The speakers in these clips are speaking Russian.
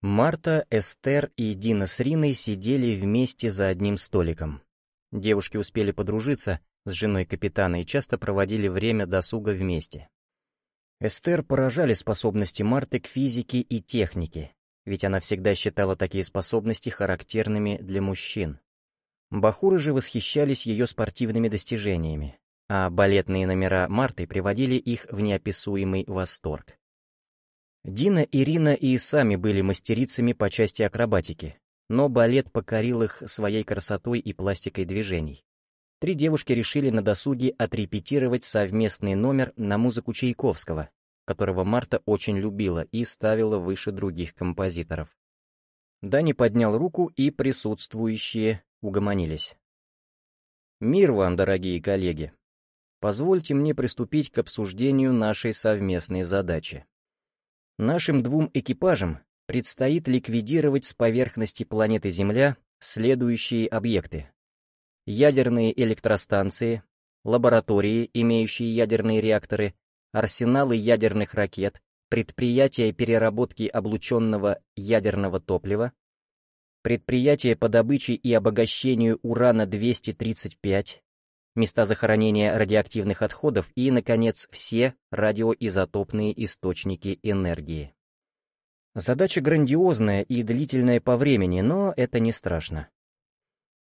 Марта, Эстер и Дина с Риной сидели вместе за одним столиком. Девушки успели подружиться с женой капитана и часто проводили время досуга вместе. Эстер поражали способности Марты к физике и технике, ведь она всегда считала такие способности характерными для мужчин. Бахуры же восхищались ее спортивными достижениями, а балетные номера Марты приводили их в неописуемый восторг. Дина, Ирина и сами были мастерицами по части акробатики, но балет покорил их своей красотой и пластикой движений. Три девушки решили на досуге отрепетировать совместный номер на музыку Чайковского, которого Марта очень любила и ставила выше других композиторов. Дани поднял руку, и присутствующие угомонились. «Мир вам, дорогие коллеги! Позвольте мне приступить к обсуждению нашей совместной задачи. Нашим двум экипажам предстоит ликвидировать с поверхности планеты Земля следующие объекты. Ядерные электростанции, лаборатории, имеющие ядерные реакторы, арсеналы ядерных ракет, предприятия переработки облученного ядерного топлива, предприятия по добыче и обогащению урана-235, места захоронения радиоактивных отходов и, наконец, все радиоизотопные источники энергии. Задача грандиозная и длительная по времени, но это не страшно.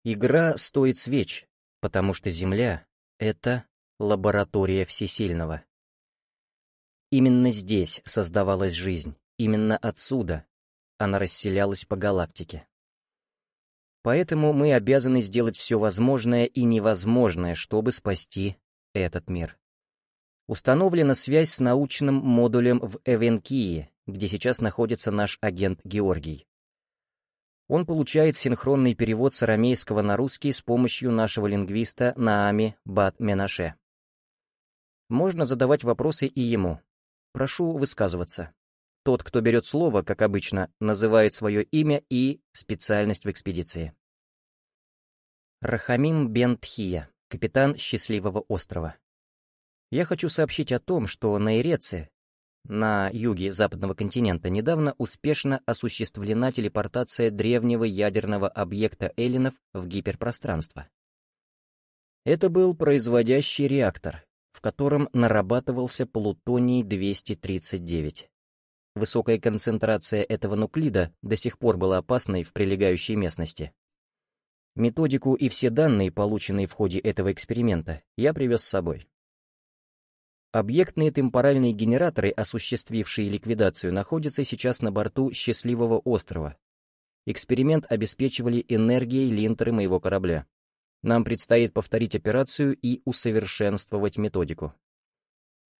Игра стоит свеч, потому что Земля — это лаборатория Всесильного. Именно здесь создавалась жизнь, именно отсюда она расселялась по галактике. Поэтому мы обязаны сделать все возможное и невозможное, чтобы спасти этот мир. Установлена связь с научным модулем в Эвенкии, где сейчас находится наш агент Георгий. Он получает синхронный перевод с арамейского на русский с помощью нашего лингвиста Наами Бат Менаше. Можно задавать вопросы и ему. Прошу высказываться. Тот, кто берет слово, как обычно, называет свое имя и специальность в экспедиции. Рахамим бен Тхия, капитан Счастливого острова. Я хочу сообщить о том, что на Иреце, на юге западного континента, недавно успешно осуществлена телепортация древнего ядерного объекта Эллинов в гиперпространство. Это был производящий реактор, в котором нарабатывался плутоний-239. Высокая концентрация этого нуклида до сих пор была опасной в прилегающей местности. Методику и все данные, полученные в ходе этого эксперимента, я привез с собой. Объектные темпоральные генераторы, осуществившие ликвидацию, находятся сейчас на борту Счастливого острова. Эксперимент обеспечивали энергией линтеры моего корабля. Нам предстоит повторить операцию и усовершенствовать методику.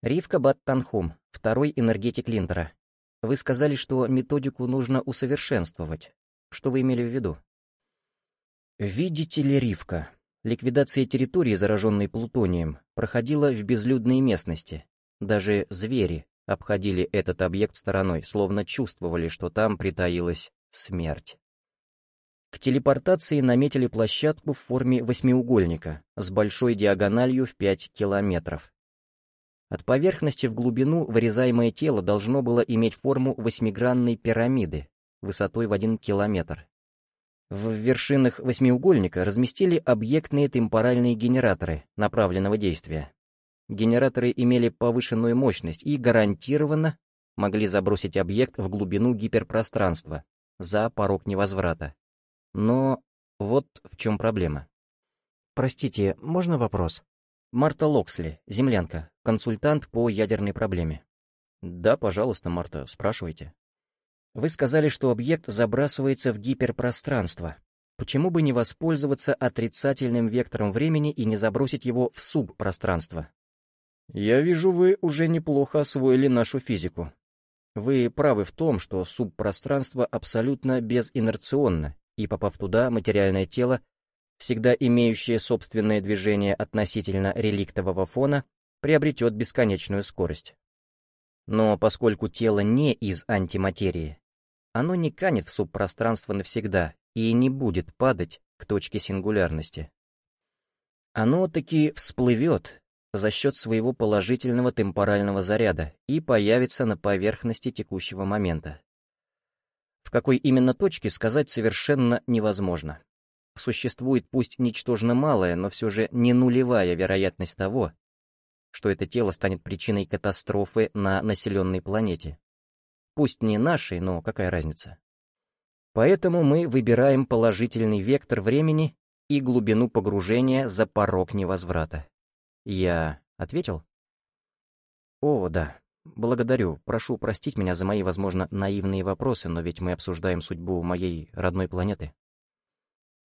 Ривка Баттанхум, второй энергетик линтера. Вы сказали, что методику нужно усовершенствовать. Что вы имели в виду? Видите ли, Ривка, ликвидация территории, зараженной плутонием, проходила в безлюдной местности. Даже звери обходили этот объект стороной, словно чувствовали, что там притаилась смерть. К телепортации наметили площадку в форме восьмиугольника с большой диагональю в 5 километров. От поверхности в глубину вырезаемое тело должно было иметь форму восьмигранной пирамиды высотой в 1 километр. В вершинах восьмиугольника разместили объектные темпоральные генераторы направленного действия. Генераторы имели повышенную мощность и гарантированно могли забросить объект в глубину гиперпространства за порог невозврата. Но вот в чем проблема. Простите, можно вопрос? Марта Локсли, землянка, консультант по ядерной проблеме. Да, пожалуйста, Марта, спрашивайте. Вы сказали, что объект забрасывается в гиперпространство. Почему бы не воспользоваться отрицательным вектором времени и не забросить его в субпространство? Я вижу, вы уже неплохо освоили нашу физику. Вы правы в том, что субпространство абсолютно безинерционно и попав туда, материальное тело, всегда имеющее собственное движение относительно реликтового фона, приобретет бесконечную скорость. Но поскольку тело не из антиматерии, оно не канет в субпространство навсегда и не будет падать к точке сингулярности. Оно таки всплывет за счет своего положительного темпорального заряда и появится на поверхности текущего момента. В какой именно точке сказать совершенно невозможно. Существует пусть ничтожно малая, но все же не нулевая вероятность того, что это тело станет причиной катастрофы на населенной планете. Пусть не нашей, но какая разница? Поэтому мы выбираем положительный вектор времени и глубину погружения за порог невозврата. Я ответил? О, да. Благодарю. Прошу простить меня за мои, возможно, наивные вопросы, но ведь мы обсуждаем судьбу моей родной планеты.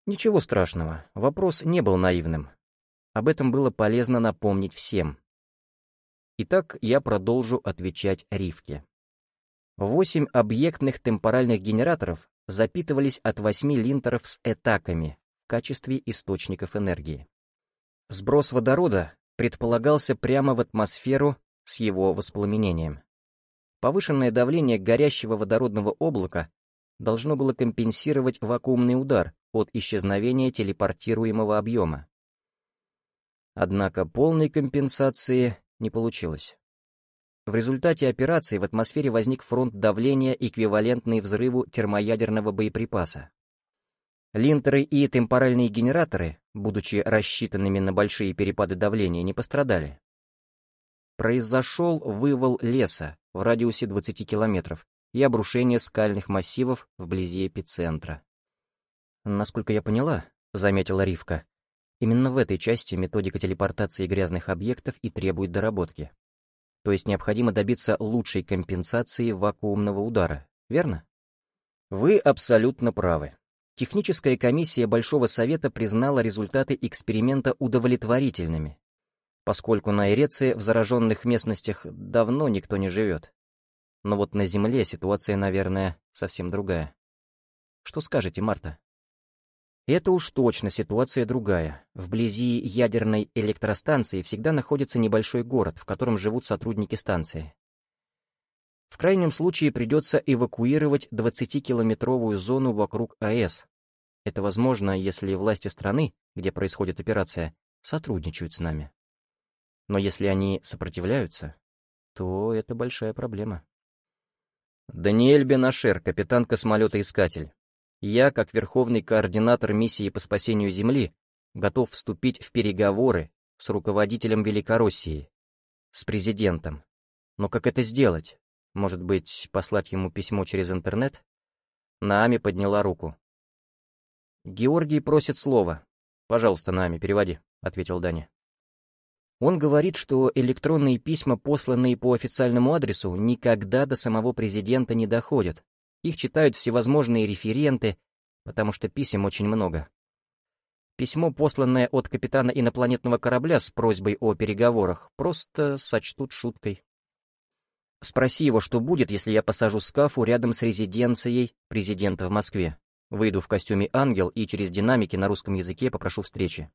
Ничего страшного. Вопрос не был наивным. Об этом было полезно напомнить всем. Итак, я продолжу отвечать Ривке. Восемь объектных темпоральных генераторов запитывались от 8 линтеров с этаками в качестве источников энергии. Сброс водорода предполагался прямо в атмосферу с его воспламенением. Повышенное давление горящего водородного облака должно было компенсировать вакуумный удар от исчезновения телепортируемого объема. Однако полной компенсации не получилось. В результате операции в атмосфере возник фронт давления, эквивалентный взрыву термоядерного боеприпаса. Линтеры и темпоральные генераторы, будучи рассчитанными на большие перепады давления, не пострадали. Произошел вывал леса в радиусе 20 километров и обрушение скальных массивов вблизи эпицентра. «Насколько я поняла», — заметила Ривка, именно в этой части методика телепортации грязных объектов и требует доработки. То есть необходимо добиться лучшей компенсации вакуумного удара, верно? Вы абсолютно правы. Техническая комиссия Большого Совета признала результаты эксперимента удовлетворительными, поскольку на Эреции в зараженных местностях давно никто не живет. Но вот на Земле ситуация, наверное, совсем другая. Что скажете, Марта? Это уж точно ситуация другая. Вблизи ядерной электростанции всегда находится небольшой город, в котором живут сотрудники станции. В крайнем случае придется эвакуировать 20-километровую зону вокруг АЭС. Это возможно, если власти страны, где происходит операция, сотрудничают с нами. Но если они сопротивляются, то это большая проблема. Даниэль Бенашер, капитан космолета-искатель. Я, как верховный координатор миссии по спасению Земли, готов вступить в переговоры с руководителем Великороссии, с президентом. Но как это сделать? Может быть, послать ему письмо через интернет? Наами подняла руку. «Георгий просит слова. Пожалуйста, Наами, переводи», — ответил Даня. Он говорит, что электронные письма, посланные по официальному адресу, никогда до самого президента не доходят, их читают всевозможные референты, потому что писем очень много. Письмо, посланное от капитана инопланетного корабля с просьбой о переговорах, просто сочтут шуткой. Спроси его, что будет, если я посажу скафу рядом с резиденцией президента в Москве. Выйду в костюме ангел и через динамики на русском языке попрошу встречи.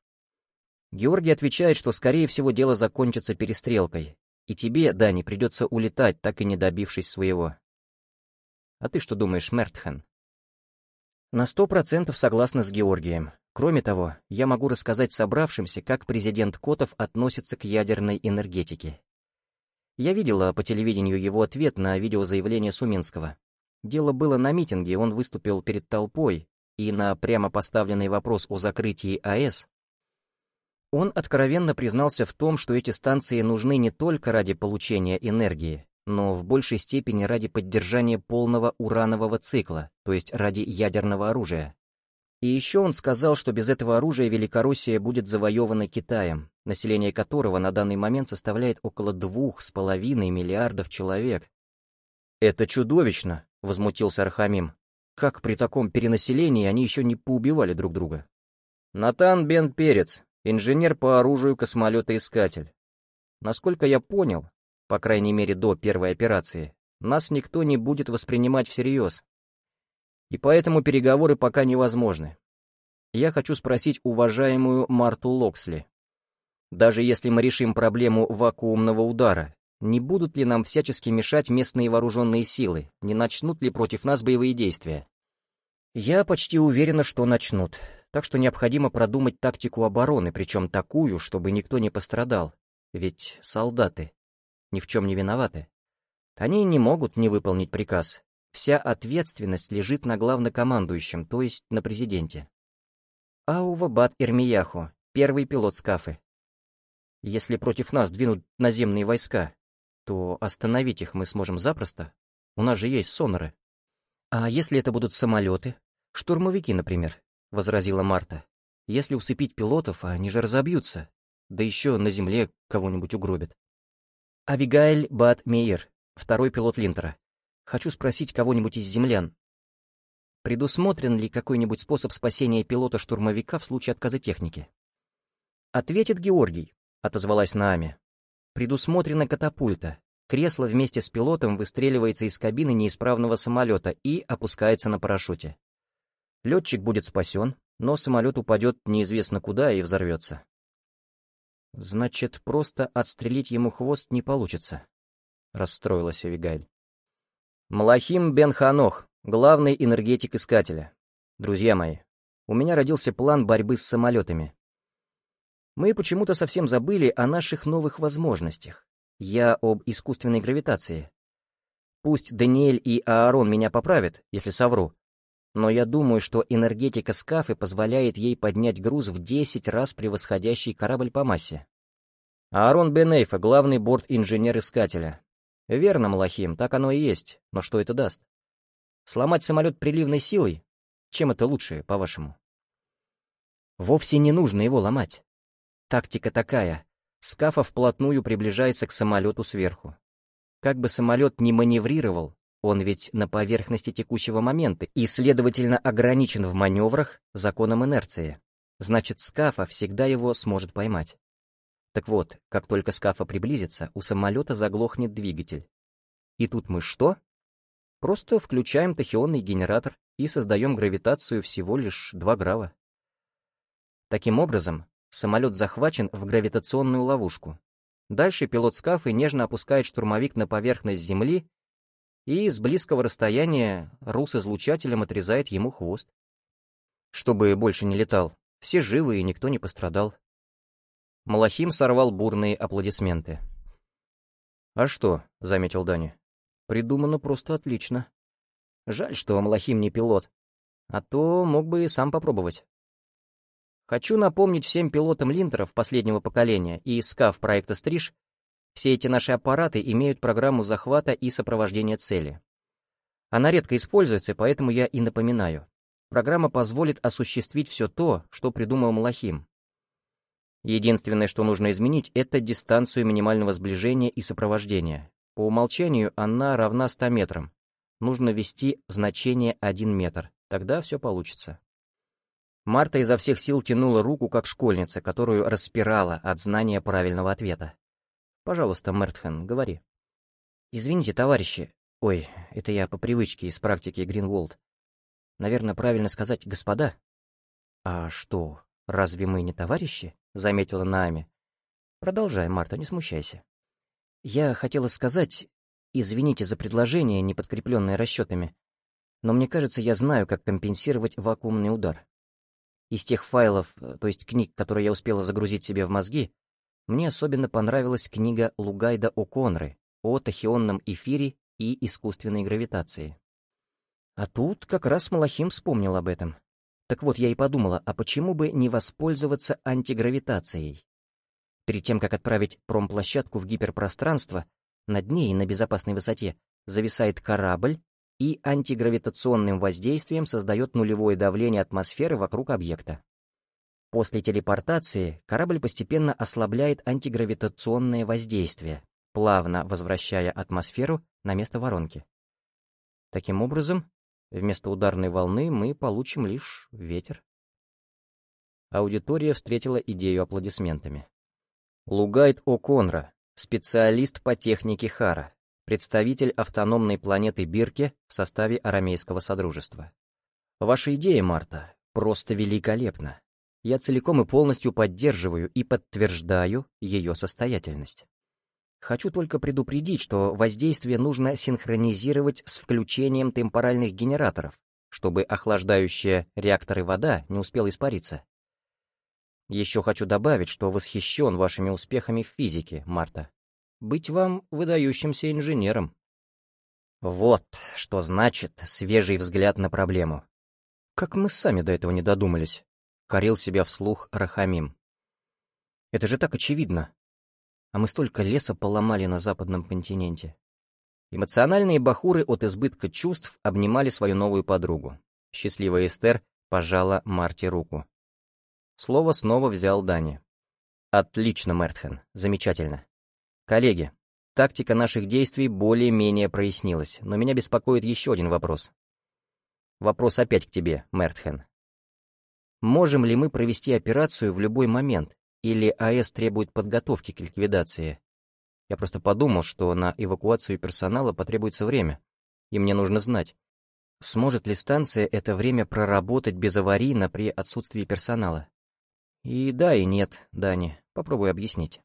Георгий отвечает, что, скорее всего, дело закончится перестрелкой, и тебе, Дани, придется улетать, так и не добившись своего. А ты что думаешь, Мертхен? На сто процентов согласна с Георгием. Кроме того, я могу рассказать собравшимся, как президент Котов относится к ядерной энергетике. Я видела по телевидению его ответ на видеозаявление Суминского. Дело было на митинге, он выступил перед толпой, и на прямо поставленный вопрос о закрытии АЭС он откровенно признался в том, что эти станции нужны не только ради получения энергии, но в большей степени ради поддержания полного уранового цикла, то есть ради ядерного оружия. И еще он сказал, что без этого оружия Великороссия будет завоевана Китаем, население которого на данный момент составляет около двух с половиной миллиардов человек. «Это чудовищно!» — возмутился Архамим. «Как при таком перенаселении они еще не поубивали друг друга?» «Натан Бен Перец, инженер по оружию космолета-искатель. Насколько я понял, по крайней мере до первой операции, нас никто не будет воспринимать всерьез. И поэтому переговоры пока невозможны. Я хочу спросить уважаемую Марту Локсли. Даже если мы решим проблему вакуумного удара, не будут ли нам всячески мешать местные вооруженные силы, не начнут ли против нас боевые действия? Я почти уверена, что начнут, так что необходимо продумать тактику обороны, причем такую, чтобы никто не пострадал, ведь солдаты ни в чем не виноваты. Они не могут не выполнить приказ, вся ответственность лежит на главнокомандующем, то есть на президенте. Аува Бат Ирмияху, первый пилот Скафы. Если против нас двинут наземные войска, то остановить их мы сможем запросто. У нас же есть соноры. А если это будут самолеты? Штурмовики, например, — возразила Марта. Если усыпить пилотов, они же разобьются. Да еще на земле кого-нибудь угробят. Авигаэль Бат Мейер, второй пилот Линтера. Хочу спросить кого-нибудь из землян. Предусмотрен ли какой-нибудь способ спасения пилота-штурмовика в случае отказа техники? Ответит Георгий, отозвалась Наами. Предусмотрена катапульта. Кресло вместе с пилотом выстреливается из кабины неисправного самолета и опускается на парашюте. Летчик будет спасен, но самолет упадет неизвестно куда и взорвется. Значит, просто отстрелить ему хвост не получится, расстроилась Авигаль. Малахим бен Ханох, главный энергетик искателя. Друзья мои, у меня родился план борьбы с самолетами. Мы почему-то совсем забыли о наших новых возможностях. Я об искусственной гравитации. Пусть Даниэль и Аарон меня поправят, если совру, но я думаю, что энергетика Скафы позволяет ей поднять груз в 10 раз превосходящий корабль по массе. Аарон Бенейфа, главный борт-инженер Искателя. Верно, Малахим, так оно и есть, но что это даст? Сломать самолет приливной силой? Чем это лучше, по-вашему? Вовсе не нужно его ломать. Тактика такая. Скафа вплотную приближается к самолету сверху. Как бы самолет не маневрировал, он ведь на поверхности текущего момента и, следовательно, ограничен в маневрах законом инерции. Значит, Скафа всегда его сможет поймать. Так вот, как только Скафа приблизится, у самолета заглохнет двигатель. И тут мы что? Просто включаем тахионный генератор и создаем гравитацию всего лишь 2 грава. Таким образом, самолет захвачен в гравитационную ловушку. Дальше пилот Скафы нежно опускает штурмовик на поверхность Земли и с близкого расстояния Рус излучателем отрезает ему хвост. Чтобы больше не летал, все живы и никто не пострадал. Малахим сорвал бурные аплодисменты. «А что?» — заметил Дани. «Придумано просто отлично. Жаль, что Малахим не пилот, а то мог бы и сам попробовать. Хочу напомнить всем пилотам линтеров последнего поколения и СКАФ проекта «Стриж», все эти наши аппараты имеют программу захвата и сопровождения цели. Она редко используется, поэтому я и напоминаю. Программа позволит осуществить все то, что придумал Малахим. Единственное, что нужно изменить, это дистанцию минимального сближения и сопровождения. По умолчанию она равна 100 метрам. Нужно ввести значение 1 метр, тогда все получится. Марта изо всех сил тянула руку, как школьница, которую распирала от знания правильного ответа. Пожалуйста, Мертхен, говори. Извините, товарищи. Ой, это я по привычке из практики Гринволд. Наверное, правильно сказать «господа». А что, разве мы не товарищи? Заметила Наами. Продолжай, Марта, не смущайся. Я хотела сказать, извините за предложение, не подкрепленное расчетами, но мне кажется, я знаю, как компенсировать вакуумный удар. Из тех файлов, то есть книг, которые я успела загрузить себе в мозги, мне особенно понравилась книга Лугайда О'Конры о тахионном эфире и искусственной гравитации. А тут как раз Малахим вспомнил об этом. Так вот, я и подумала, а почему бы не воспользоваться антигравитацией? Перед тем, как отправить промплощадку в гиперпространство, над ней на безопасной высоте зависает корабль и антигравитационным воздействием создает нулевое давление атмосферы вокруг объекта. После телепортации корабль постепенно ослабляет антигравитационное воздействие, плавно возвращая атмосферу на место воронки. Таким образом, вместо ударной волны мы получим лишь ветер. Аудитория встретила идею аплодисментами. Лугайт О'Конра, специалист по технике Хара, представитель автономной планеты Бирке в составе Арамейского Содружества. Ваша идея, Марта, просто великолепна. Я целиком и полностью поддерживаю и подтверждаю ее состоятельность. Хочу только предупредить, что воздействие нужно синхронизировать с включением темпоральных генераторов, чтобы охлаждающая реакторы вода не успела испариться. Еще хочу добавить, что восхищен вашими успехами в физике, Марта. Быть вам выдающимся инженером. Вот что значит свежий взгляд на проблему. Как мы сами до этого не додумались, корил себя вслух Рахамим. Это же так очевидно. А мы столько леса поломали на западном континенте. Эмоциональные бахуры от избытка чувств обнимали свою новую подругу. Счастливая Эстер пожала Марте руку. Слово снова взял Дани. «Отлично, Мертхен, замечательно. Коллеги, тактика наших действий более-менее прояснилась, но меня беспокоит еще один вопрос. Вопрос опять к тебе, Мертхен. Можем ли мы провести операцию в любой момент, или АЭС требует подготовки к ликвидации? Я просто подумал, что на эвакуацию персонала потребуется время, и мне нужно знать, сможет ли станция это время проработать безаварийно при отсутствии персонала. И да, и нет, Дани, попробуй объяснить.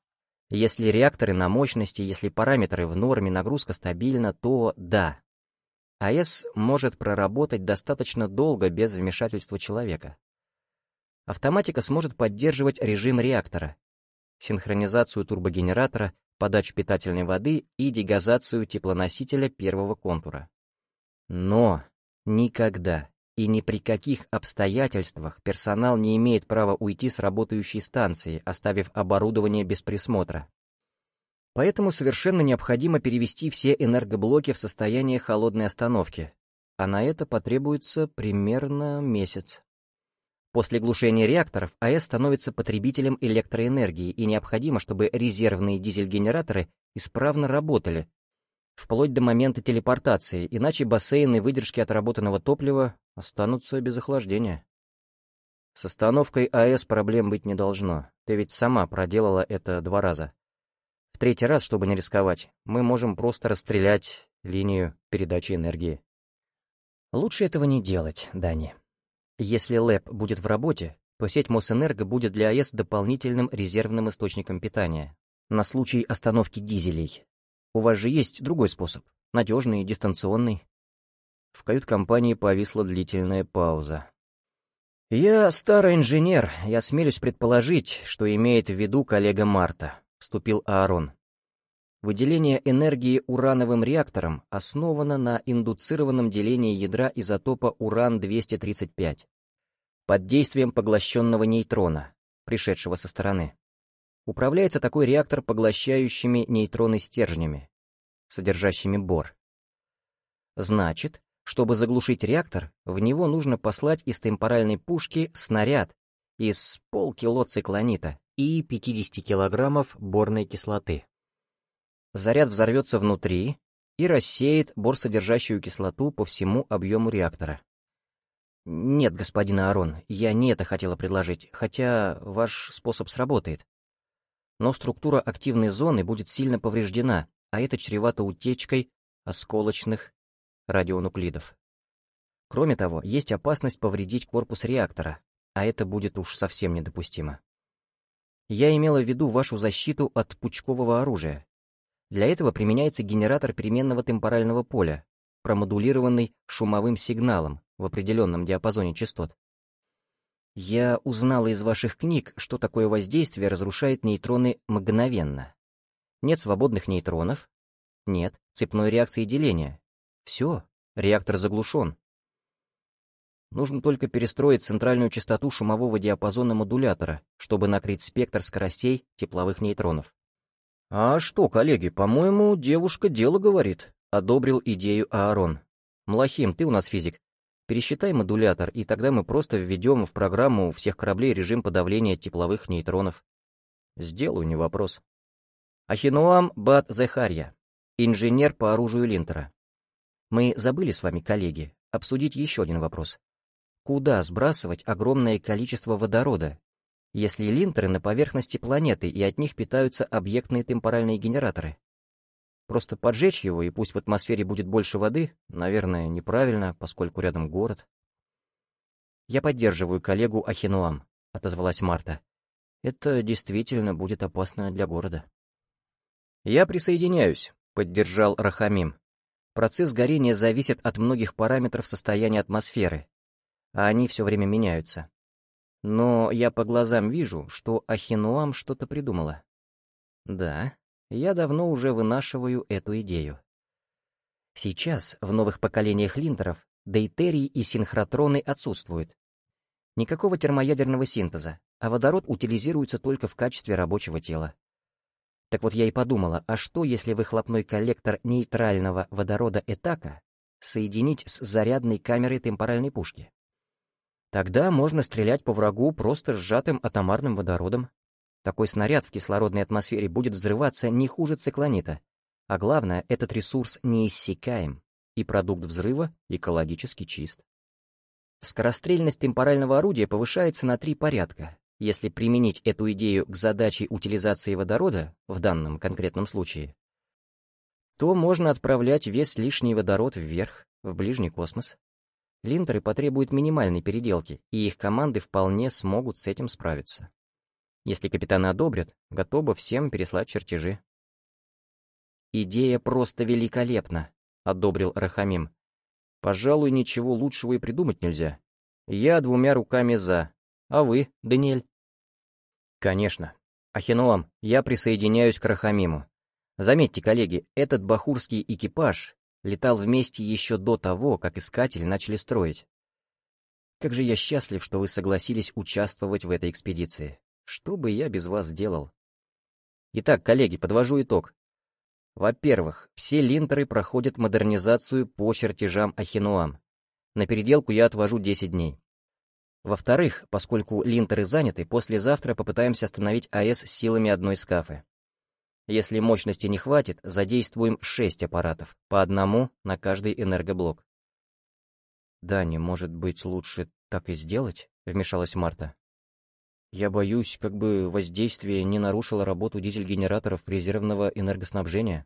Если реакторы на мощности, если параметры в норме, нагрузка стабильна, то да. АЭС может проработать достаточно долго без вмешательства человека. Автоматика сможет поддерживать режим реактора, синхронизацию турбогенератора, подачу питательной воды и дегазацию теплоносителя первого контура. Но никогда и ни при каких обстоятельствах персонал не имеет права уйти с работающей станции, оставив оборудование без присмотра. Поэтому совершенно необходимо перевести все энергоблоки в состояние холодной остановки, а на это потребуется примерно месяц. После глушения реакторов АЭС становится потребителем электроэнергии, и необходимо, чтобы резервные дизель-генераторы исправно работали, вплоть до момента телепортации, иначе бассейны выдержки отработанного топлива останутся без охлаждения. С остановкой АЭС проблем быть не должно. Ты ведь сама проделала это два раза. В третий раз, чтобы не рисковать, мы можем просто расстрелять линию передачи энергии. Лучше этого не делать, Дани. Если ЛЭП будет в работе, то сеть Мосэнерго будет для АЭС дополнительным резервным источником питания на случай остановки дизелей. У вас же есть другой способ, надежный и дистанционный. В кают-компании повисла длительная пауза. «Я старый инженер, я смелюсь предположить, что имеет в виду коллега Марта», — вступил Аарон. Выделение энергии урановым реактором основано на индуцированном делении ядра изотопа уран-235 под действием поглощенного нейтрона, пришедшего со стороны. Управляется такой реактор поглощающими нейтроны стержнями, содержащими бор. Значит, чтобы заглушить реактор, в него нужно послать из темпоральной пушки снаряд из полкило циклонита и 50 килограммов борной кислоты. Заряд взорвется внутри и рассеет борсодержащую кислоту по всему объему реактора. Нет, господин Арон, я не это хотела предложить, хотя ваш способ сработает. Но структура активной зоны будет сильно повреждена, а это чревато утечкой осколочных радионуклидов. Кроме того, есть опасность повредить корпус реактора, а это будет уж совсем недопустимо. Я имела в виду вашу защиту от пучкового оружия, для этого применяется генератор переменного темпорального поля, промодулированный шумовым сигналом в определенном диапазоне частот. Я узнала из ваших книг, что такое воздействие разрушает нейтроны мгновенно. Нет свободных нейтронов, нет цепной реакции деления. Все, реактор заглушен. Нужно только перестроить центральную частоту шумового диапазона модулятора, чтобы накрыть спектр скоростей тепловых нейтронов. «А что, коллеги, по-моему, девушка дело говорит», — одобрил идею Аарон. «Млахим, ты у нас физик. Пересчитай модулятор, и тогда мы просто введем в программу всех кораблей режим подавления тепловых нейтронов». «Сделаю, не вопрос». Ахинуам Бат Зехарья, инженер по оружию Линтера. Мы забыли с вами, коллеги, обсудить еще один вопрос. Куда сбрасывать огромное количество водорода, если линтеры на поверхности планеты, и от них питаются объектные темпоральные генераторы. Просто поджечь его, и пусть в атмосфере будет больше воды, наверное, неправильно, поскольку рядом город. «Я поддерживаю коллегу Ахинуам», — отозвалась Марта. «Это действительно будет опасно для города». «Я присоединяюсь», — поддержал Рахамим. «Процесс горения зависит от многих параметров состояния атмосферы, а они все время меняются. Но я по глазам вижу, что Ахинуам что-то придумала. Да, я давно уже вынашиваю эту идею. Сейчас в новых поколениях линтеров дейтерий и синхротроны отсутствуют. Никакого термоядерного синтеза, а водород утилизируется только в качестве рабочего тела. Так вот я и подумала, а что, если выхлопной коллектор нейтрального водорода Этака соединить с зарядной камерой темпоральной пушки? Тогда можно стрелять по врагу просто сжатым атомарным водородом. Такой снаряд в кислородной атмосфере будет взрываться не хуже циклонита. А главное, этот ресурс неиссякаем, и продукт взрыва экологически чист. Скорострельность темпорального орудия повышается на три порядка, если применить эту идею к задаче утилизации водорода, в данном конкретном случае, то можно отправлять весь лишний водород вверх, в ближний космос. Линтеры потребуют минимальной переделки, и их команды вполне смогут с этим справиться. Если капитаны одобрят, готовы всем переслать чертежи. «Идея просто великолепна», — одобрил Рахамим. «Пожалуй, ничего лучшего и придумать нельзя. Я двумя руками за. А вы, Даниэль?» «Конечно. Ахинуам, я присоединяюсь к Рахамиму. Заметьте, коллеги, этот бахурский экипаж летал вместе еще до того, как искатели начали строить. Как же я счастлив, что вы согласились участвовать в этой экспедиции. Что бы я без вас делал? Итак, коллеги, подвожу итог. Во-первых, все линтеры проходят модернизацию по чертежам Ахинуам. На переделку я отвожу 10 дней. Во-вторых, поскольку линтеры заняты, послезавтра попытаемся остановить АЭС силами одной скафы. Если мощности не хватит, задействуем 6 аппаратов, по одному на каждый энергоблок. «Даня, может быть, лучше так и сделать?» — вмешалась Марта. «Я боюсь, как бы воздействие не нарушило работу дизель-генераторов резервного энергоснабжения».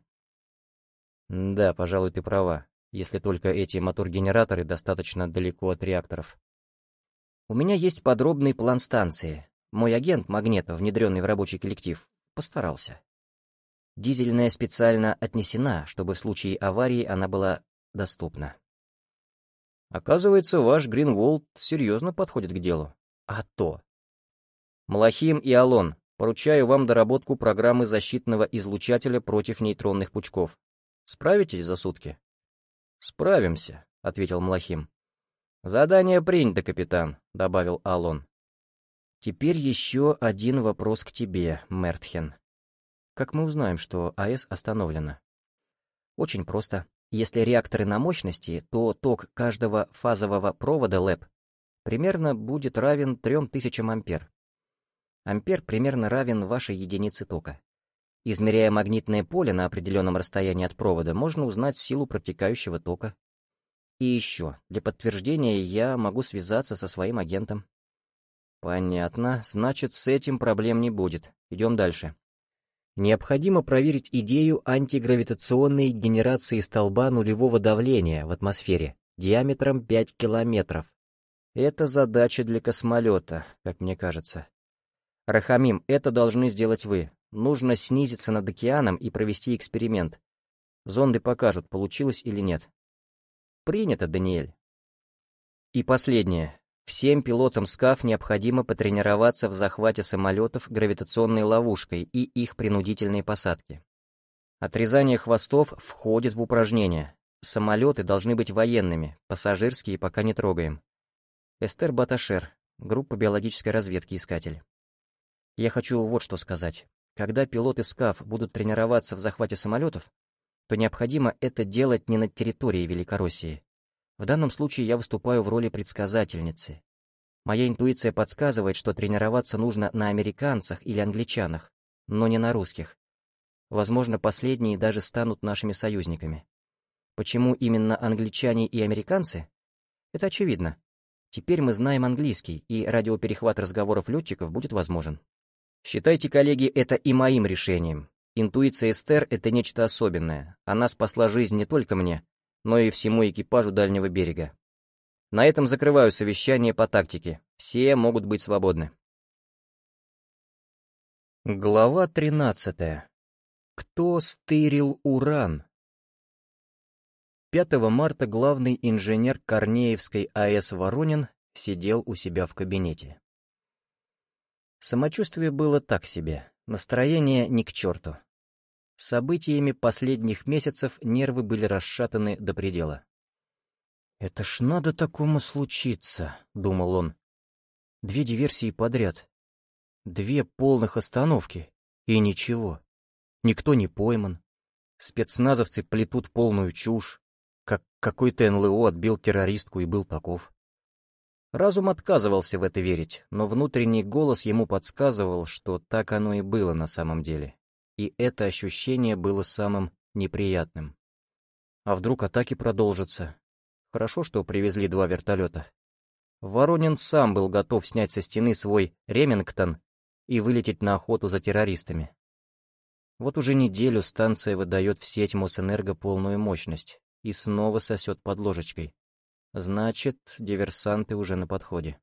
«Да, пожалуй, ты права, если только эти мотор-генераторы достаточно далеко от реакторов». «У меня есть подробный план станции. Мой агент Магнета, внедренный в рабочий коллектив, постарался». Дизельная специально отнесена, чтобы в случае аварии она была доступна. Оказывается, ваш Гринволд серьезно подходит к делу. А то. Малахим и Алон, поручаю вам доработку программы защитного излучателя против нейтронных пучков. Справитесь за сутки? Справимся, ответил Малахим. Задание принято, капитан, добавил Алон. Теперь еще один вопрос к тебе, Мертхен. Как мы узнаем, что АЭС остановлена? Очень просто. Если реакторы на мощности, то ток каждого фазового провода ЛЭП примерно будет равен 3000 ампер. Ампер примерно равен вашей единице тока. Измеряя магнитное поле на определенном расстоянии от провода, можно узнать силу протекающего тока. И еще, для подтверждения я могу связаться со своим агентом. Понятно, значит, с этим проблем не будет. Идем дальше. Необходимо проверить идею антигравитационной генерации столба нулевого давления в атмосфере диаметром 5 километров. Это задача для космолета, как мне кажется. Рахамим, это должны сделать вы. Нужно снизиться над океаном и провести эксперимент. Зонды покажут, получилось или нет. Принято, Даниэль. И последнее. Всем пилотам СКАФ необходимо потренироваться в захвате самолетов гравитационной ловушкой и их принудительной посадке. Отрезание хвостов входит в упражнение. Самолеты должны быть военными, пассажирские пока не трогаем. Эстер Баташер, группа биологической разведки «Искатель». Я хочу вот что сказать. Когда пилоты СКАФ будут тренироваться в захвате самолетов, то необходимо это делать не на территории Великороссии, в данном случае я выступаю в роли предсказательницы. Моя интуиция подсказывает, что тренироваться нужно на американцах или англичанах, но не на русских. Возможно, последние даже станут нашими союзниками. Почему именно англичане и американцы? Это очевидно. Теперь мы знаем английский, и радиоперехват разговоров летчиков будет возможен. Считайте, коллеги, это и моим решением. Интуиция Эстер — это нечто особенное. Она спасла жизнь не только мне, но и всему экипажу дальнего берега. На этом закрываю совещание по тактике. Все могут быть свободны. Глава 13. Кто стырил уран? 5 марта главный инженер Корнеевской АЭС Воронин сидел у себя в кабинете. Самочувствие было так себе, настроение ни к черту. Событиями последних месяцев нервы были расшатаны до предела. «Это ж надо такому случиться», — думал он. «Две диверсии подряд. Две полных остановки. И ничего. Никто не пойман. Спецназовцы плетут полную чушь, как какой-то НЛО отбил террористку и был таков. Разум отказывался в это верить, но внутренний голос ему подсказывал, что так оно и было на самом деле. И это ощущение было самым неприятным. А вдруг атаки продолжатся? Хорошо, что привезли два вертолета. Воронин сам был готов снять со стены свой Ремингтон и вылететь на охоту за террористами. Вот уже неделю станция выдает в сеть Мосэнерго полную мощность и снова сосет под ложечкой. Значит, диверсанты уже на подходе.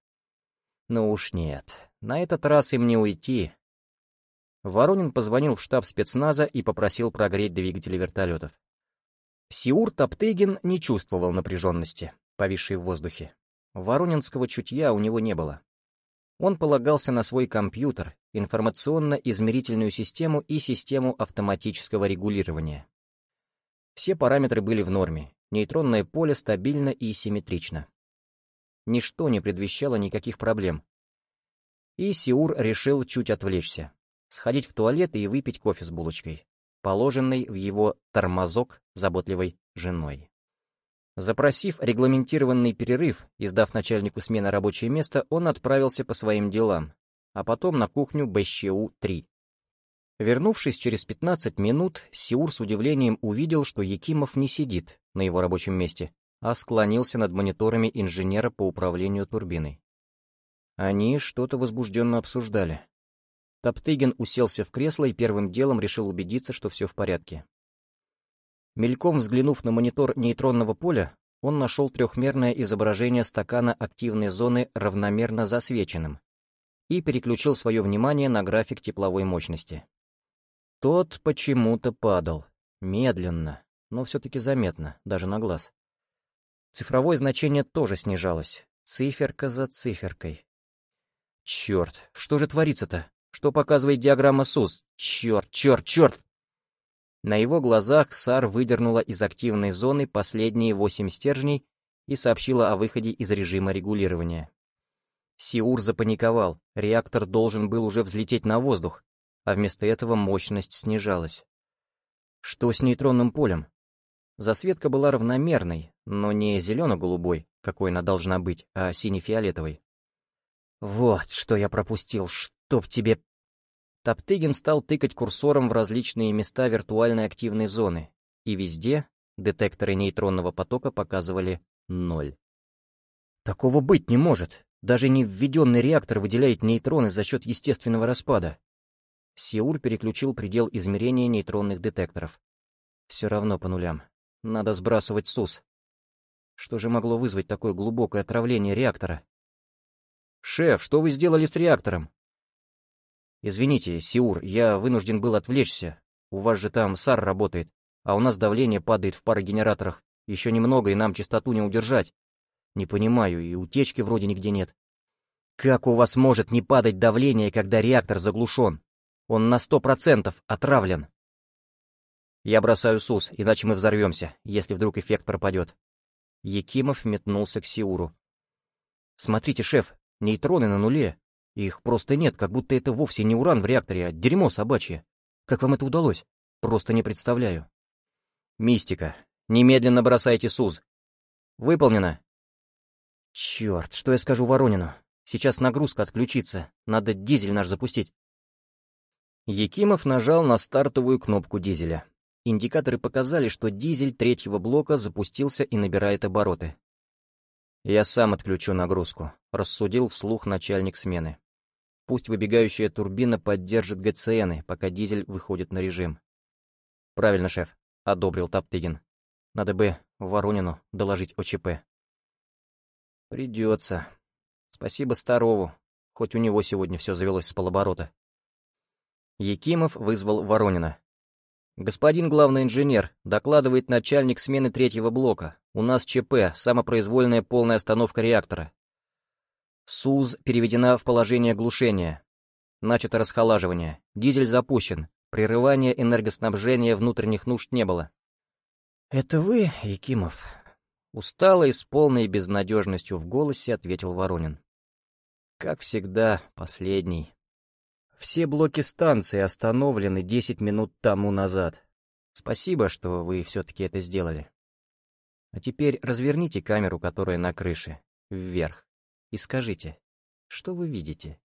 Ну уж нет, на этот раз им не уйти. Воронин позвонил в штаб спецназа и попросил прогреть двигатели вертолетов. Сиур Топтыгин не чувствовал напряженности, повисшей в воздухе. Воронинского чутья у него не было. Он полагался на свой компьютер, информационно-измерительную систему и систему автоматического регулирования. Все параметры были в норме, нейтронное поле стабильно и симметрично. Ничто не предвещало никаких проблем. И Сиур решил чуть отвлечься, сходить в туалет и выпить кофе с булочкой, положенной в его тормозок заботливой женой. Запросив регламентированный перерыв и сдав начальнику смены рабочее место, он отправился по своим делам, а потом на кухню БЩУ-3. Вернувшись через 15 минут, Сиур с удивлением увидел, что Якимов не сидит на его рабочем месте, а склонился над мониторами инженера по управлению турбиной. Они что-то возбужденно обсуждали. Топтыгин уселся в кресло и первым делом решил убедиться, что все в порядке. Мельком взглянув на монитор нейтронного поля, он нашел трехмерное изображение стакана активной зоны равномерно засвеченным и переключил свое внимание на график тепловой мощности. Тот почему-то падал, медленно, но все-таки заметно, даже на глаз. Цифровое значение тоже снижалось, циферка за циферкой. Черт, что же творится-то? Что показывает диаграмма СУС? Черт, черт, черт! На его глазах САР выдернула из активной зоны последние восемь стержней и сообщила о выходе из режима регулирования. Сиур запаниковал, реактор должен был уже взлететь на воздух, а вместо этого мощность снижалась. Что с нейтронным полем? Засветка была равномерной, но не зелено-голубой, какой она должна быть, а сине-фиолетовой. «Вот что я пропустил, чтоб тебе Топтыгин стал тыкать курсором в различные места виртуальной активной зоны, и везде детекторы нейтронного потока показывали ноль. Такого быть не может. Даже не введенный реактор выделяет нейтроны за счет естественного распада. Сеур переключил предел измерения нейтронных детекторов. Все равно по нулям. Надо сбрасывать СУС. Что же могло вызвать такое глубокое отравление реактора? «Шеф, что вы сделали с реактором?» «Извините, Сиур, я вынужден был отвлечься. У вас же там САР работает, а у нас давление падает в парогенераторах. Еще немного, и нам частоту не удержать. Не понимаю, и утечки вроде нигде нет. Как у вас может не падать давление, когда реактор заглушен? Он на сто процентов отравлен. Я бросаю СУС, иначе мы взорвемся, если вдруг эффект пропадет. Якимов метнулся к Сиуру. Смотрите, шеф, нейтроны на нуле. Их просто нет, как будто это вовсе не уран в реакторе, а дерьмо собачье. Как вам это удалось? Просто не представляю. Мистика. Немедленно бросайте СУЗ. Выполнено. Черт, что я скажу Воронину? Сейчас нагрузка отключится. Надо дизель наш запустить. Якимов нажал на стартовую кнопку дизеля. Индикаторы показали, что дизель третьего блока запустился и набирает обороты. «Я сам отключу нагрузку», — рассудил вслух начальник смены. Пусть выбегающая турбина поддержит ГЦНы, пока дизель выходит на режим. «Правильно, шеф», — одобрил Топтыгин. «Надо бы Воронину доложить ОЧП». «Придется. Спасибо Старову, хоть у него сегодня все завелось с полоборота». Якимов вызвал Воронина. «Господин главный инженер, докладывает начальник смены третьего блока. У нас ЧП, самопроизвольная полная остановка реактора. СУЗ переведена в положение глушения. Начато расхолаживание. Дизель запущен. Прерывания энергоснабжения внутренних нужд не было. «Это вы, Якимов?» Устало и с полной безнадежностью в голосе ответил Воронин. «Как всегда, последний. Все блоки станции остановлены десять минут тому назад. Спасибо, что вы все-таки это сделали. А теперь разверните камеру, которая на крыше, вверх, и скажите, что вы видите?»